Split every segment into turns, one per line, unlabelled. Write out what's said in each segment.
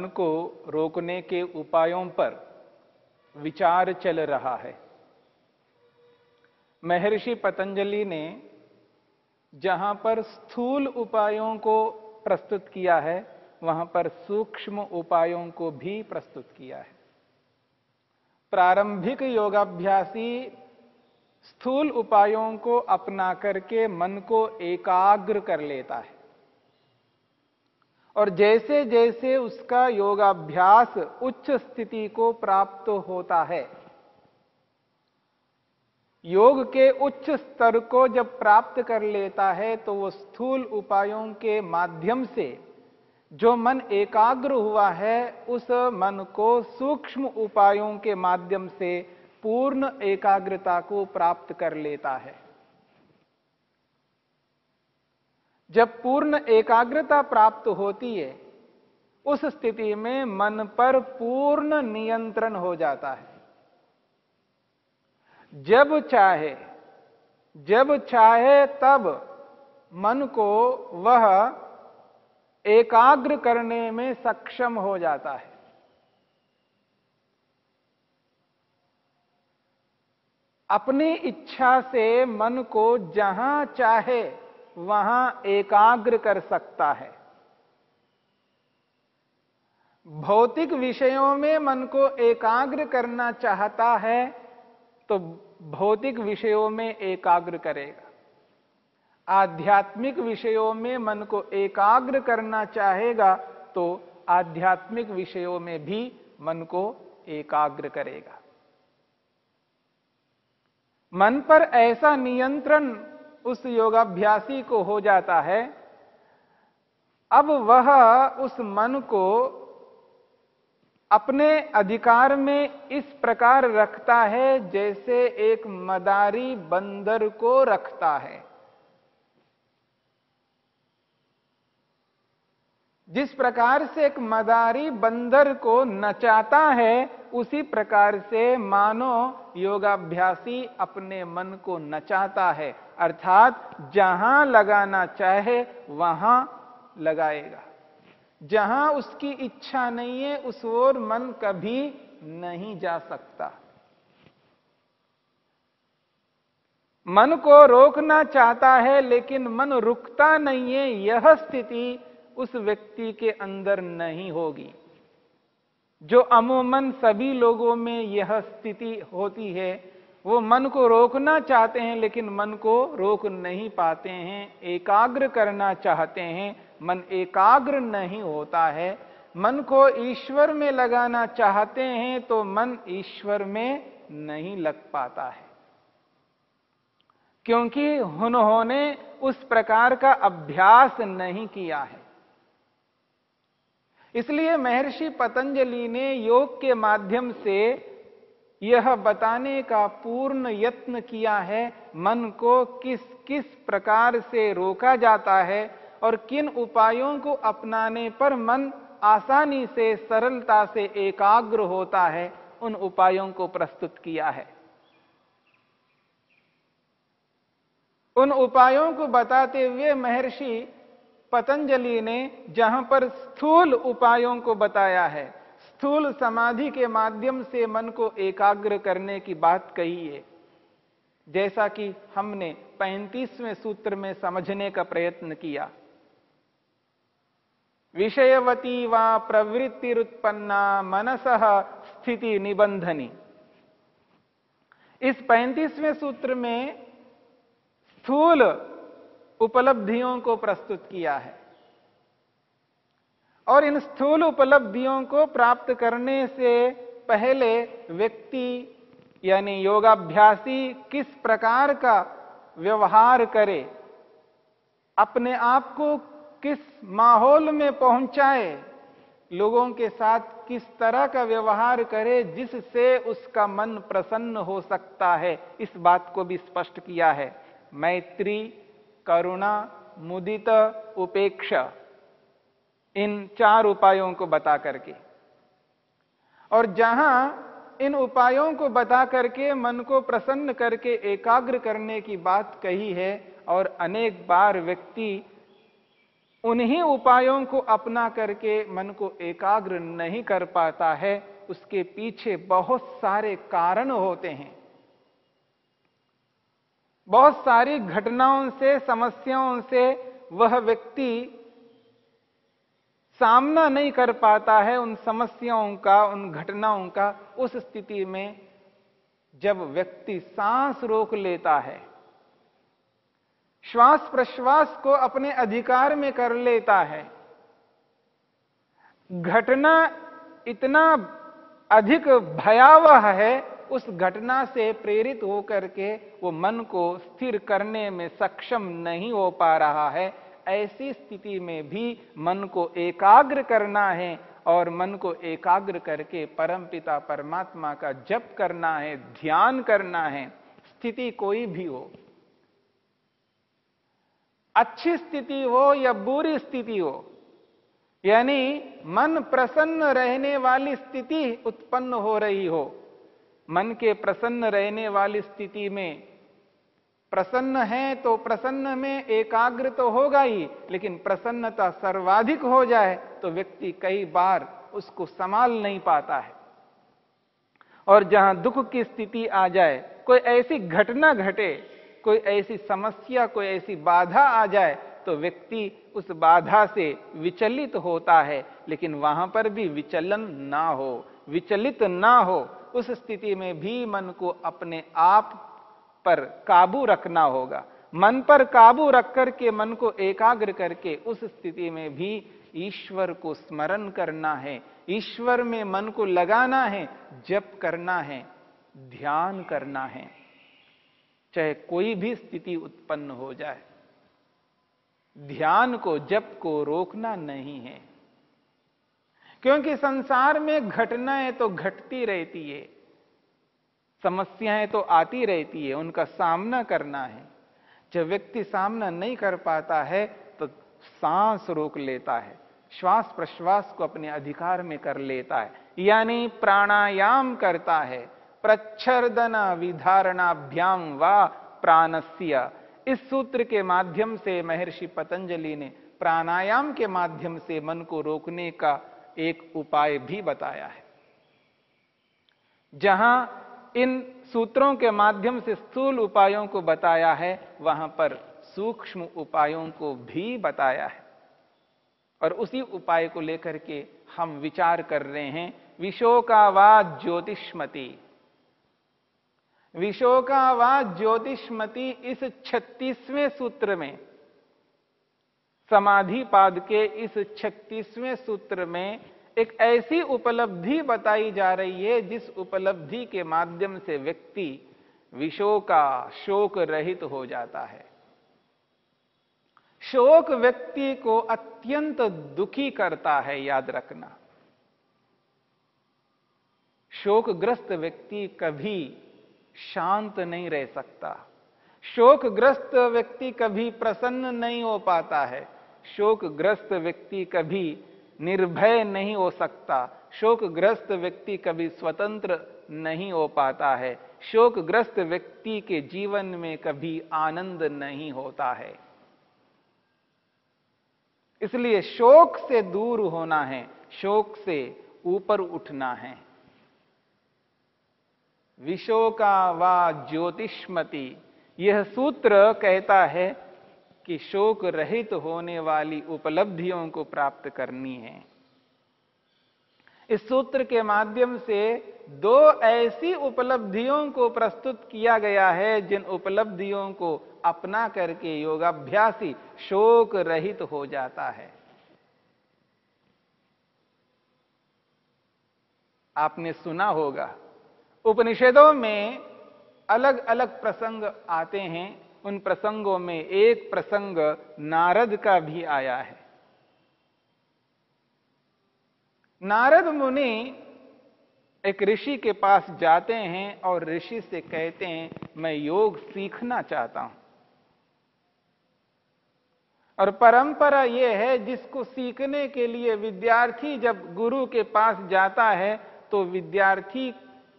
मन को रोकने के उपायों पर विचार चल रहा है। महर्षि पतंजलि ने जहाँ पर स्थूल उपायों को प्रस्तुत किया है, वहाँ पर सूक्ष्म उपायों को भी प्रस्तुत किया है। प्रारंभिक योगाभ्यासी स्थूल उपायों को अपना करके मन को एकाग्र कर लेता है। और जैसे जैसे उसका योगाभ्यास उच्च स्थिति को प्राप्त होता है, योग के उच्च स्तर को जब प्राप्त कर लेता है तो वो स्थूल उपायों के माध्यम से जो मन एकाग्र हुआ है, उस मन को सूक्ष्म उपायों के माध्यम से पूर्ण एकाग्रता को प्राप्त कर लेता है। जब पूर्ण एकाग्रता प्राप्त होती है, उस स्थिति में मन पर पूर्ण नियंत्रण हो जाता है। जब चाहे जब चाहे तब मन को वह एकाग्र करने में सक्षम हो जाता है। अपनी इच्छा से मन को जहाँ चाहे वहाँ एकाग्र कर सकता है। भौतिक विषयों में मन को एकाग्र करना चाहता है तो भौतिक विषयों में एकाग्र करेगा। आध्यात्मिक विषयों में मन को एकाग्र करना चाहेगा तो आध्यात्मिक विषयों में भी मन को एकाग्र करेगा। मन पर ऐसा नियंत्रण उस योगाभ्यासी को हो जाता है, अब वह उस मन को अपने अधिकार में इस प्रकार रखता है जैसे एक मदारी बंदर को रखता है। जिस प्रकार से एक मदारी बंदर को नचाता है उसी प्रकार से मानो योगाभ्यासी अपने मन को नचाता है, अर्थात जहाँ लगाना चाहे वहाँ लगाएगा। जहाँ उसकी इच्छा नहीं है, उस ओर मन कभी नहीं जा सकता। मन को रोकना चाहता है, लेकिन मन रुकता नहीं है, यह स्थिति उस व्यक्ति के अंदर नहीं होगी। जो अमूमन सभी लोगों में यह स्थिति होती है, वो मन को रोकना चाहते हैं, लेकिन मन को रोक नहीं पाते हैं, एकाग्र करना चाहते हैं। मन एकाग्र नहीं होता है। मन को ईश्वर में लगाना चाहते हैं तो मन ईश्वर में नहीं लग पाता है। क्योंकि उन्होंने उस प्रकार का अभ्यास नहीं किया है। इसलिए महर्षि पतंजलि ने योग के माध्यम से यह बताने का पूर्ण यत्न किया है, मन को किस किस प्रकार से रोका जाता है और किन उपायों को अपनाने पर मन आसानी से, सरलता से एकाग्र होता है, उन उपायों को प्रस्तुत किया है। उन उपायों को बताते हुए महर्षि पतंजलि ने जहाँ पर स्थूल उपायों को बताया है, स्थूल समाधि के माध्यम से मन को एकाग्र करने की बात कही है। जैसा कि हमने पैंतीसवें सूत्र में समझने का प्रयत्न किया। विषयवती व प्रवृत्तिरुत्पन्ना मनस स्थिति निबंधनी। इस पैंतीसवें सूत्र में स्थूल उपलब्धियों को प्रस्तुत किया है। और इन स्थूल उपलब्धियों को प्राप्त करने से पहले व्यक्ति, यानी योगाभ्यासी, किस प्रकार का व्यवहार करे, अपने आप को किस माहौल में पहुँचाए, लोगों के साथ किस तरह का व्यवहार करे, जिससे उसका मन प्रसन्न हो सकता है, इस बात को भी स्पष्ट किया है। मैत्री करुणा, मुदित, उपेक्षा, इन चार उपायों को बता करके। और जहाँ इन उपायों को बता करके मन को प्रसन्न करके एकाग्र करने की बात कही है, और अनेक बार व्यक्ति उन्हीं उपायों को अपना करके मन को एकाग्र नहीं कर पाता है, उसके पीछे बहुत सारे कारण होते हैं। बहुत सारी घटनाओं से, समस्याओं से वह व्यक्ति सामना नहीं कर पाता है उन समस्याओं का, उन घटनाओं का। उस स्थिति में जब व्यक्ति सांस रोक लेता है श्वास प्रश्वास को अपने अधिकार में कर लेता है, घटना इतना अधिक भयावह है उस घटना से प्रेरित होकर के वो मन को स्थिर करने में सक्षम नहीं हो पा रहा है। ऐसी स्थिति में भी मन को एकाग्र करना है और मन को एकाग्र करके परमपिता परमात्मा का जप करना है, ध्यान करना है, स्थिति कोई भी हो। अच्छी स्थिति हो या बुरी स्थिति हो, यानी मन प्रसन्न रहने वाली स्थिति उत्पन्न हो रही हो मन के प्रसन्न रहने वाली स्थिति में। प्रसन्न है तो प्रसन्न में एकाग्र तो होगा ही, लेकिन प्रसन्नता सर्वाधिक हो जाए तो व्यक्ति कई बार उसको संभाल नहीं पाता है। और जहाँ दुख की स्थिति आ जाए, कोई ऐसी घटना घटे, कोई ऐसी समस्या, कोई ऐसी बाधा आ जाए तो व्यक्ति उस बाधा से विचलित होता है, लेकिन वहाँ पर भी विचलन ना हो, विचलित ना हो। उस स्थिति में भी मन को अपने आप पर काबू रखना होगा। मन पर काबू रख करके, मन को एकाग्र करके उस स्थिति में भी ईश्वर को स्मरण करना है। ईश्वर में मन को लगाना है, जप करना है, ध्यान करना है। चाहे कोई भी स्थिति उत्पन्न हो जाए, ध्यान को, जप को रोकना नहीं है। क्योंकि संसार में घटनाएँ तो घटती रहती है, समस्याएँ तो आती रहती है, उनका सामना करना है। जब व्यक्ति सामना नहीं कर पाता है तो सांस रोक लेता है, श्वास प्रश्वास को अपने अधिकार में कर लेता है, यानी प्राणायाम करता है। प्रच्छर्दन विधारणाभ्याम व प्राणस्य। इस सूत्र के माध्यम से महर्षि पतंजलि ने प्राणायाम के माध्यम से मन को रोकने का एक उपाय भी बताया है। जहाँ इन सूत्रों के माध्यम से स्थूल उपायों को बताया है, वहाँ पर सूक्ष्म उपायों को भी बताया है। और उसी उपाय को लेकर के हम विचार कर रहे हैं, विशोकावाद ज्योतिष्मती। विशोकावाद ज्योतिषमती इस छत्तीसवें सूत्र में समाधि पाद के इस छत्तीसवें सूत्र में एक ऐसी उपलब्धि बताई जा रही है, जिस उपलब्धि के माध्यम से व्यक्ति विषो का शोक रहित हो जाता है। शोक व्यक्ति को अत्यंत दुखी करता है, याद रखना। शोकग्रस्त व्यक्ति कभी शांत नहीं रह सकता। शोकग्रस्त व्यक्ति कभी प्रसन्न नहीं हो पाता है। शोकग्रस्त व्यक्ति कभी निर्भय नहीं हो सकता। शोकग्रस्त व्यक्ति कभी स्वतंत्र नहीं हो पाता है। शोकग्रस्त व्यक्ति के जीवन में कभी आनंद नहीं होता है। इसलिए शोक से दूर होना है, शोक से ऊपर उठना है। विशोका व ज्योतिष्मति, यह सूत्र कहता है कि शोक रहित होने वाली उपलब्धियों को प्राप्त करनी है। इस सूत्र के माध्यम से दो ऐसी उपलब्धियों को प्रस्तुत किया गया है, जिन उपलब्धियों को अपना करके योगाभ्यासी शोक रहित हो जाता है। आपने सुना होगा, उपनिषदों में अलग अलग प्रसंग आते हैं। उन प्रसंगों में एक प्रसंग नारद का भी आया है। नारद मुनि एक ऋषि के पास जाते हैं और ऋषि से कहते हैं, मैं योग सीखना चाहता हूँ। और परंपरा यह है, जिसको सीखने के लिए विद्यार्थी जब गुरु के पास जाता है तो विद्यार्थी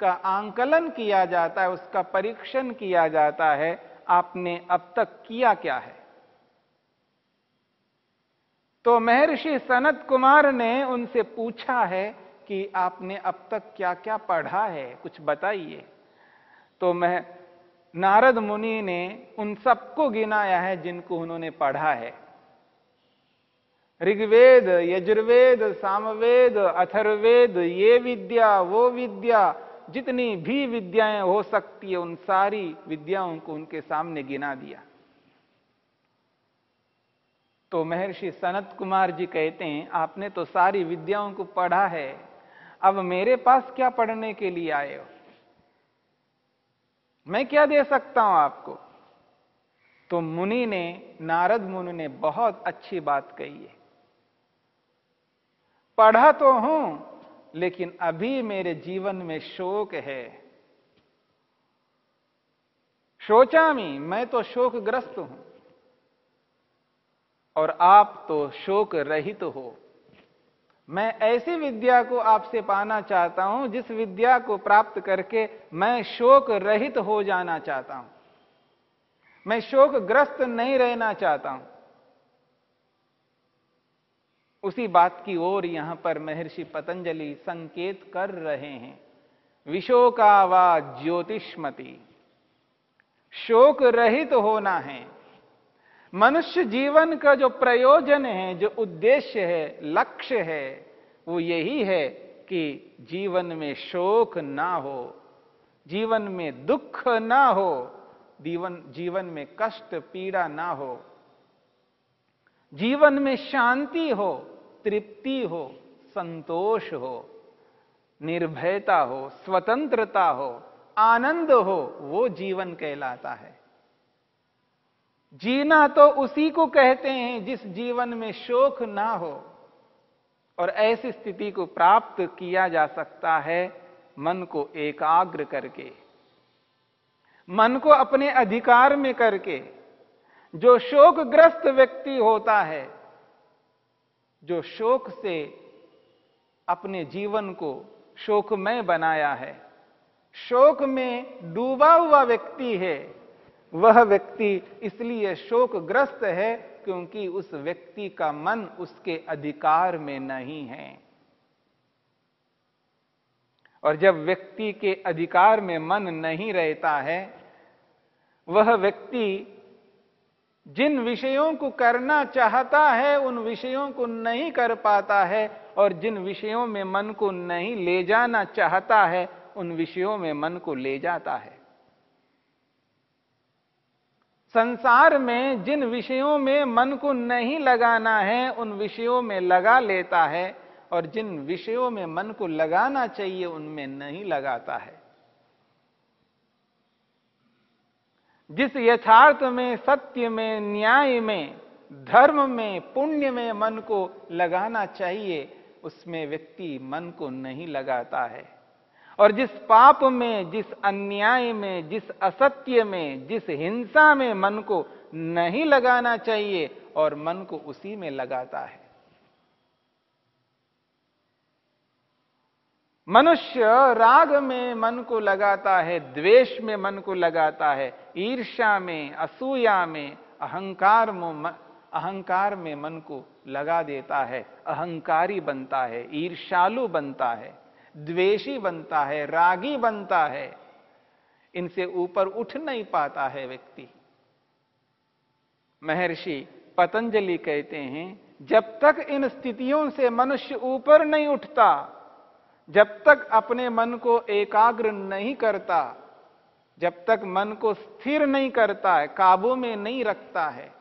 का आंकलन किया जाता है, उसका परीक्षण किया जाता है आपने अब तक किया क्या है? तो महर्षि सनत कुमार ने उनसे पूछा है कि आपने अब तक क्या क्या पढ़ा है? कुछ बताइए। तो मैं नारद मुनि ने उन सबको गिनाया है जिनको उन्होंने पढ़ा है। ऋग्वेद, यजुर्वेद, सामवेद अथर्वेद ये विद्या, वो विद्या जितनी भी विद्याएँ हो सकती है, उन सारी विद्याओं को उनके सामने गिना दिया। तो महर्षि सनत कुमार जी कहते हैं, आपने तो सारी विद्याओं को पढ़ा है, अब मेरे पास क्या पढ़ने के लिए आए हो? मैं क्या दे सकता हूँ आपको? तो मुनि ने, नारद मुनि ने बहुत अच्छी बात कही है। पढ़ा तो हूँ लेकिन अभी मेरे जीवन में शोक है। शोचामी, मैं तो शोकग्रस्त हूँ। और आप तो शोक रहित तो हो। मैं ऐसी विद्या को आपसे पाना चाहता हूँ, जिस विद्या को प्राप्त करके मैं शोक रहित तो हो जाना चाहता हूँ। मैं शोकग्रस्त नहीं रहना चाहता हूँ। उसी बात की ओर यहाँ पर महर्षि पतंजलि संकेत कर रहे हैं। विशोका वा ज्योतिष्मति। शोक रहित तो होना है। मनुष्य जीवन का जो प्रयोजन है, जो उद्देश्य है, लक्ष्य है, वो यही है कि जीवन में शोक ना हो, जीवन में दुख ना हो जीवन जीवन में कष्ट, पीड़ा ना हो, जीवन में शांति हो तृप्ति हो, संतोष हो, निर्भयता हो, स्वतंत्रता हो, आनंद हो, वो जीवन कहलाता है। जीना तो उसी को कहते हैं जिस जीवन में शोक ना हो और ऐसी स्थिति को प्राप्त किया जा सकता है मन को एकाग्र करके। मन को अपने अधिकार में करके, जो शोकग्रस्त व्यक्ति होता है जो शोक से अपने जीवन को शोकमय बनाया है। शोक में डूबा हुआ व्यक्ति है। वह व्यक्ति इसलिए शोकग्रस्त है क्योंकि उस व्यक्ति का मन उसके अधिकार में नहीं है। और जब व्यक्ति के अधिकार में मन नहीं रहता है, वह व्यक्ति जिन विषयों को करना चाहता है, उन विषयों को नहीं कर पाता है और जिन विषयों में मन को नहीं ले जाना चाहता है, उन विषयों में मन को ले जाता है। संसार में जिन विषयों में मन को नहीं लगाना है, उन विषयों में लगा लेता है और जिन विषयों में मन को लगाना चाहिए, उनमें नहीं लगाता है। जिस यथार्थ में, सत्य में, न्याय में, धर्म में, पुण्य में मन को लगाना चाहिए, उसमें व्यक्ति मन को नहीं लगाता है। और जिस पाप में, जिस अन्याय में, जिस असत्य में, जिस हिंसा में मन को नहीं लगाना चाहिए और मन को उसी में लगाता है। मनुष्य राग में मन को लगाता है, द्वेष में मन को लगाता है ईर्ष्या में असूया में अहंकार अहंकार में मन को लगा देता है, अहंकारी बनता है ईर्षालु बनता है, द्वेषी बनता है, रागी बनता है, इनसे ऊपर उठ नहीं पाता है व्यक्ति। महर्षि पतंजलि कहते हैं, जब तक इन स्थितियों से मनुष्य ऊपर नहीं उठता, जब तक अपने मन को एकाग्र नहीं करता जब तक मन को स्थिर नहीं करता है, काबू में नहीं रखता है,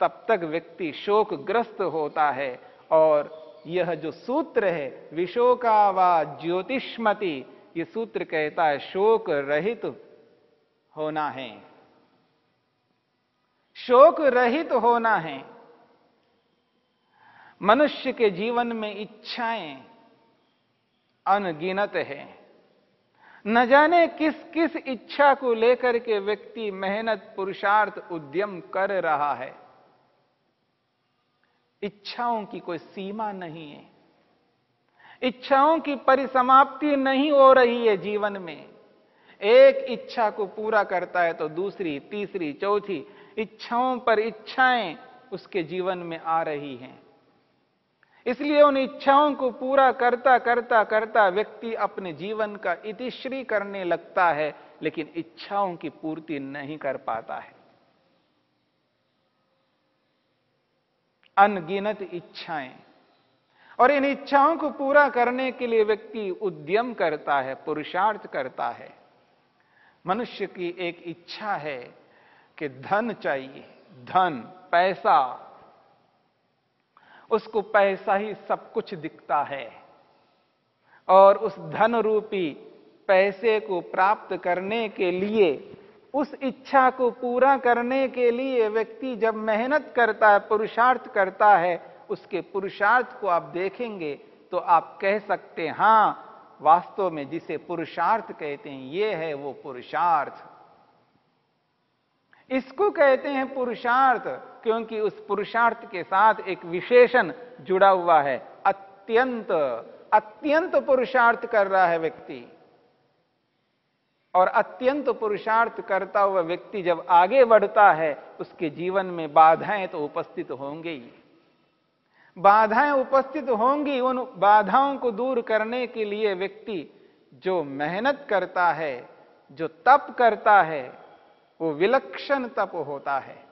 तब तक व्यक्ति शोकग्रस्त होता है और यह जो सूत्र है, विशोका व ज्योतिष्मति, ये सूत्र कहता है शोक रहित होना है। शोक रहित होना है। मनुष्य के जीवन में इच्छाएँ अनगिनत है। न जाने किस किस इच्छा को लेकर के व्यक्ति मेहनत, पुरुषार्थ, उद्यम कर रहा है। इच्छाओं की कोई सीमा नहीं है। इच्छाओं की परिसमाप्ति नहीं हो रही है जीवन में। एक इच्छा को पूरा करता है तो दूसरी, तीसरी, चौथी इच्छाओं पर इच्छाएँ उसके जीवन में आ रही हैं। इसलिए उन इच्छाओं को पूरा करता करता करता व्यक्ति अपने जीवन का इतिश्री करने लगता है, लेकिन इच्छाओं की पूर्ति नहीं कर पाता है। अनगिनत इच्छाएँ। और इन इच्छाओं को पूरा करने के लिए व्यक्ति उद्यम करता है, पुरुषार्थ करता है। मनुष्य की एक इच्छा है कि धन चाहिए, धन, पैसा उसको पैसा ही सब कुछ दिखता है। और उस धन रूपी पैसे को प्राप्त करने के लिए, उस इच्छा को पूरा करने के लिए व्यक्ति जब मेहनत करता है, पुरुषार्थ करता है, उसके पुरुषार्थ को आप देखेंगे तो आप कह सकते हैं, हाँ, वास्तव में जिसे पुरुषार्थ कहते हैं, ये है वो पुरुषार्थ। इसको कहते हैं पुरुषार्थ। क्योंकि उस पुरुषार्थ के साथ एक विशेषण जुड़ा हुआ है। अत्यंत अत्यंत पुरुषार्थ कर रहा है व्यक्ति। और अत्यंत पुरुषार्थ करता हुआ व्यक्ति जब आगे बढ़ता है, उसके जीवन में बाधाएँ तो उपस्थित होंगे ही। बाधाएँ उपस्थित होंगी उन बाधाओं को दूर करने के लिए व्यक्ति जो मेहनत करता है, जो तप करता है, वो विलक्षण तप होता है।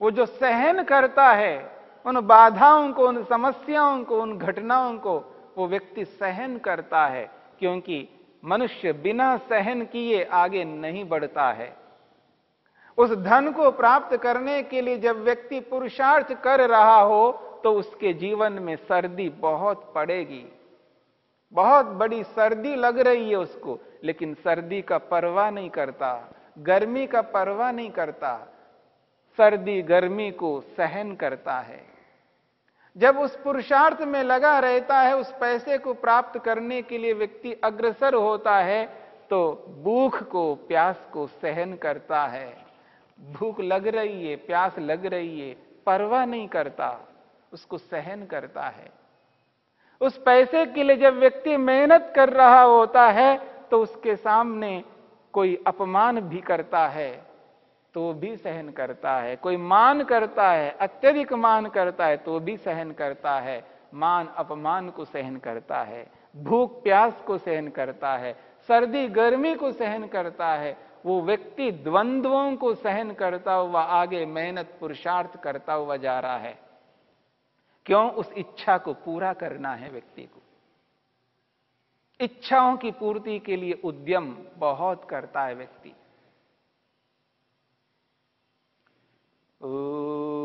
वो जो सहन करता है, उन बाधाओं को, उन समस्याओं को, उन घटनाओं को वो व्यक्ति सहन करता है, क्योंकि मनुष्य बिना सहन किए आगे नहीं बढ़ता है। उस धन को प्राप्त करने के लिए जब व्यक्ति पुरुषार्थ कर रहा हो तो उसके जीवन में सर्दी बहुत पड़ेगी। बहुत बड़ी सर्दी लग रही है उसको, लेकिन सर्दी का परवाह नहीं करता, गर्मी का परवाह नहीं करता सर्दी गर्मी को सहन करता है। जब उस पुरुषार्थ में लगा रहता है, उस पैसे को प्राप्त करने के लिए व्यक्ति अग्रसर होता है तो भूख को, प्यास को सहन करता है। भूख लग रही है, प्यास लग रही है, परवाह नहीं करता, उसको सहन करता है। उस पैसे के लिए जब व्यक्ति मेहनत कर रहा होता है तो उसके सामने कोई अपमान भी करता है। तो भी सहन करता है। कोई मान करता है, अत्यधिक मान करता है तो भी सहन करता है। मान अपमान को सहन करता है, भूख प्यास को सहन करता है, सर्दी गर्मी को सहन करता है, वो व्यक्ति द्वंद्वों को सहन करता हुआ आगे मेहनत पुरुषार्थ करता हुआ जा रहा है। क्यों? उस इच्छा को पूरा करना है व्यक्ति को। इच्छाओं की पूर्ति के लिए उद्यम बहुत करता है व्यक्ति।
呃